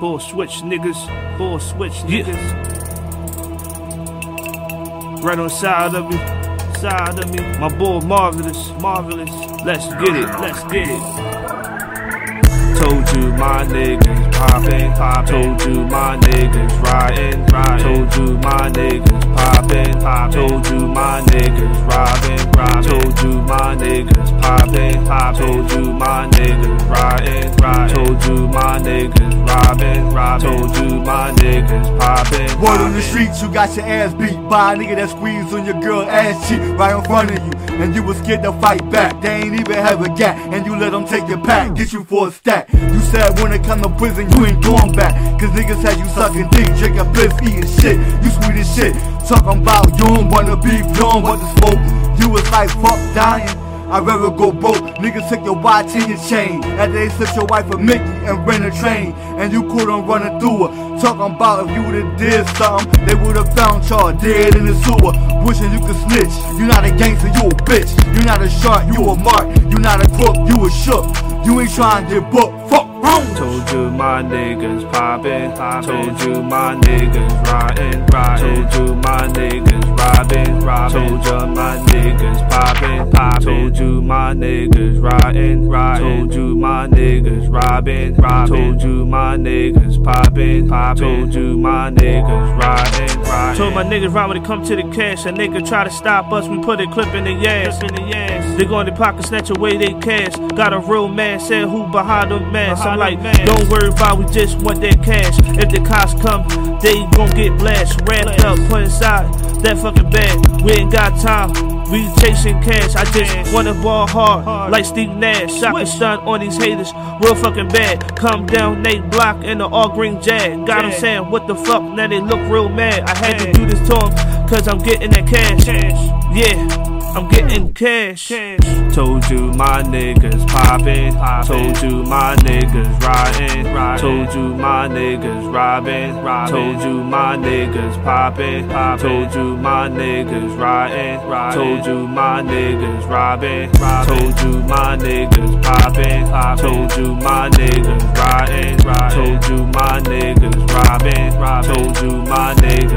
Whole switch niggas, whole switch niggas. Right on side of me, side of me. My boy marvelous, marvelous. Let's get it, let's get it. Told you my niggas poppin', pop. Told you my niggas riding, riding. Told you my niggas poppin', pop. Told you my niggas robbin', robbin'. Told you my niggas poppin', pop. Told you my niggas riding, riding. Told you my niggas robbin', robbin'. Told you my niggas poppin'. Word on the streets, you got your ass beat by a nigga that squeezed on your girl ass cheek right in front of you. And you was scared to fight back. They ain't even have a gap, and you let them take your pack, get you for a stack. You said when it come to prison, you ain't going back. Cause niggas had you sucking dick, drinking piss, eating shit. You sweet as shit. Talking about you don't wanna be, you don't want to smoke. You was like, fuck dying. I'd rather go broke. Niggas took your watch and your chain. After they took your wife a Mickey and ran a train. And you couldn't run it through her. Talking about if you would've did something, they would've found y'all dead in the sewer. Wishing you could snitch. You not a gangster, you a bitch. You not a shark, you a mark. You not a crook, you a shook. You ain't trying to get booked. Fuck. Told you my niggas poppin', Told you my niggas riding, riding. Told you my niggas robbing, robbing. Told you my niggas poppin', poppin'. Told you my niggas riding. Told you my niggas robbing, robbing. Told you my niggas poppin', poppin'. Told you my niggas riding. Told my niggas right when it come to the cash, a nigga try to stop us, we put a clip in the ass, in the ass. They go in the pocket, snatch away they cash. Got a real man, said who behind the mask. I'm like, don't worry about, we just want that cash. If the cops come, they gon' get blasted, wrapped up, put inside that fucking bag. We ain't got time. We chasing cash, I just wanna ball hard like Steve Nash. Shot and stun on these haters, real fucking bad. Come down Nate Block in the all green jag. Got them saying, what the fuck? Now they look real mad. I had to do this to them, cause I'm getting that cash. Yeah. I'm getting cash. Told you my niggas poppin'. Told you my niggas riding. Told you my niggas robbing. Told you my niggas poppin'. Told you my niggas riding. Told you my niggas robbing. Told you my niggas poppin'. Told you my niggas riding. Told you my niggas robbing. Told you my niggas poppin'.